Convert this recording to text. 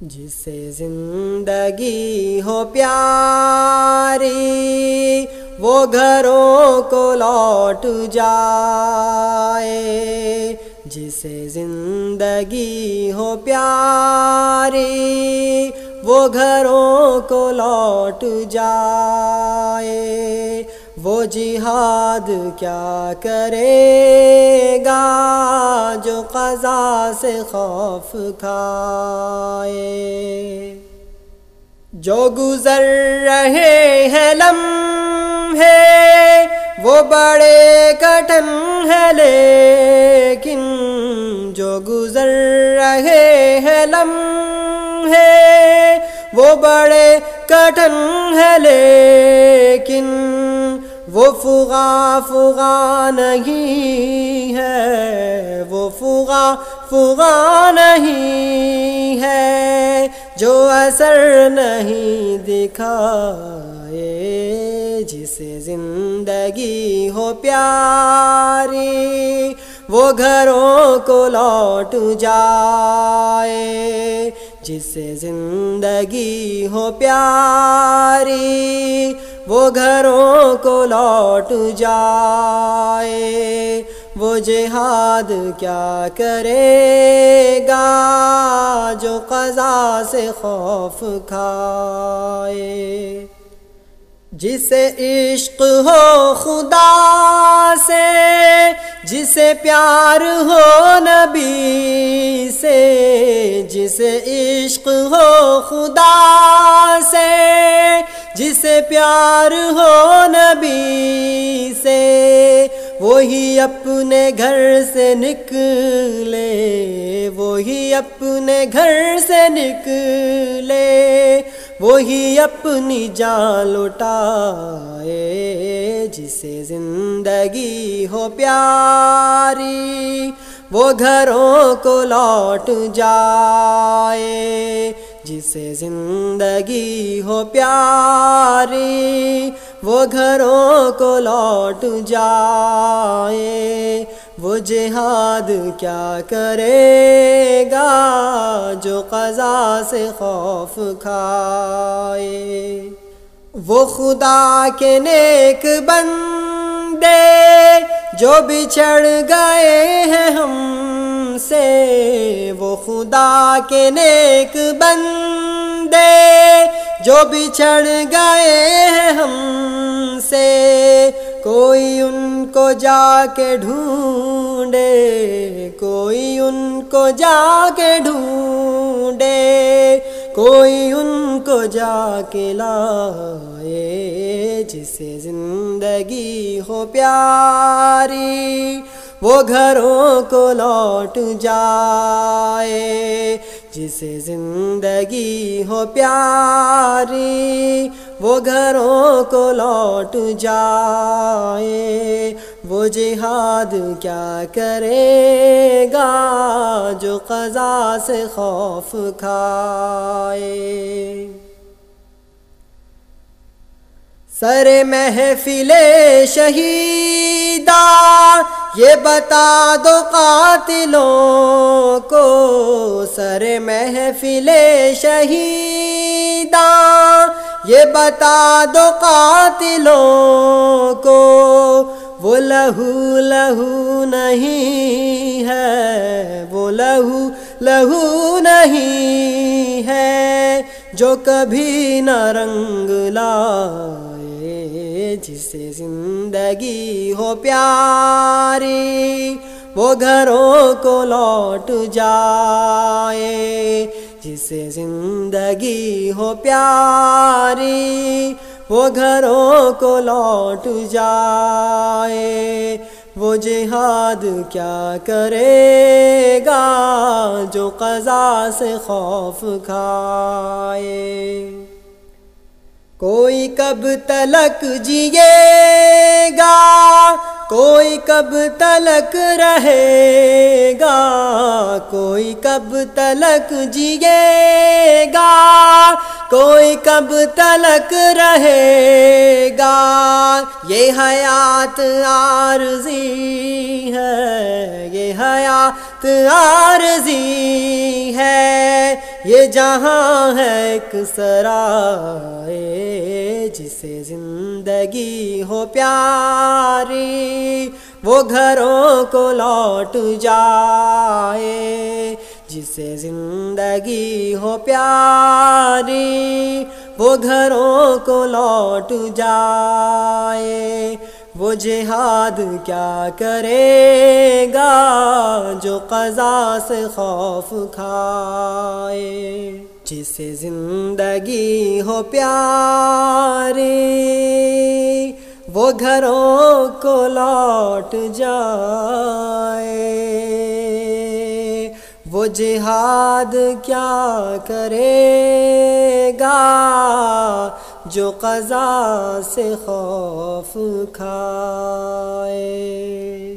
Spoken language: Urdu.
جسے زندگی ہو پیاری، وہ گھروں کو لوٹ جائے۔ جسے زندگی ہو پیاری، وہ گھروں کو لوٹ جائے۔ وہ جہاد کیا کرے گا جو قضا سے خوف کھائے؟ جو گزر رہے ہیں لمحے، وہ بڑے کٹن ہے لیکن جو گزر رہے ہیں لمحے، وہ بڑے کٹن ہے لیکن وہ فغا فغا نہیں ہے، وہ فغا فغا نہیں ہے۔ جو اثر نہیں دکھائے، جسے زندگی ہو پیاری، وہ گھروں کو لوٹ جائے۔ جسے زندگی ہو پیاری وہ گھروں کو لوٹ جائے، وہ جہاد کیا کرے گا جو قضا سے خوف کھائے؟ جسے عشق ہو خدا سے، جسے پیار ہو نبی سے، جسے عشق ہو خدا سے جسے پیار ہو نبی سے، وہی اپنے گھر سے نکلے، وہی اپنے گھر سے نکلے، وہی اپنی جان لٹائے جسے زندگی ہو پیاری، وہ گھروں کو لوٹ جائے۔ جسے زندگی ہو پیاری، وہ گھروں کو لوٹ جائے، وہ جہاد کیا کرے گا جو قضا سے خوف کھائے؟ وہ خدا کے نیک بندے جو بچھڑ گئے ہیں ہم سے وہ خدا کے نیک بندے جو بچھڑ گئے ہیں ہم سے، کوئی ان کو جا کے ڈھونڈے، کوئی ان کو جا کے ڈھونڈے، کوئی ان کو جا کے لائے جسے زندگی ہو پیاری۔ وہ گھروں کو لوٹ جائے، جسے زندگی ہو پیاری، وہ گھروں کو لوٹ جائے، وہ جہاد کیا کرے گا جو قضا سے خوف کھائے؟ سر محفل شہیدہ یہ بتا دو قاتلوں کو سر محفل شہیدہ یہ بتا دو قاتلوں کو وہ لہو لہو نہیں ہے، وہ لہو لہو نہیں ہے۔ جو کبھی نہ رنگ لائے جسے زندگی ہو پیاری، وہ گھروں کو لوٹ جائے۔ جسے زندگی ہو پیاری، وہ گھروں کو لوٹ جائے۔ وہ جہاد کیا کرے گا جو قضا سے خوف کھائے؟ کوئی کب تلک جیے گا؟ کوئی کب تلک رہے گا؟ کوئی کب تلک جیے گا؟ کوئی کب تلک رہے گا یہ حیات عارضی ہے، یہ حیات عارضی ہے۔ یہ جہاں ہے ایک سرائے، جسے زندگی ہو پیاری، وہ گھروں کو لوٹ جائے، جسے زندگی ہو پیاری۔ وہ گھروں کو لوٹ جائے، وہ جہاد کیا کرے گا جو قضا سے خوف کھائے؟ جسے زندگی ہو پیاری وہ گھروں کو لوٹ جائے۔ وہ جہاد کیا کرے گا جو قضا سے خوف کھائے۔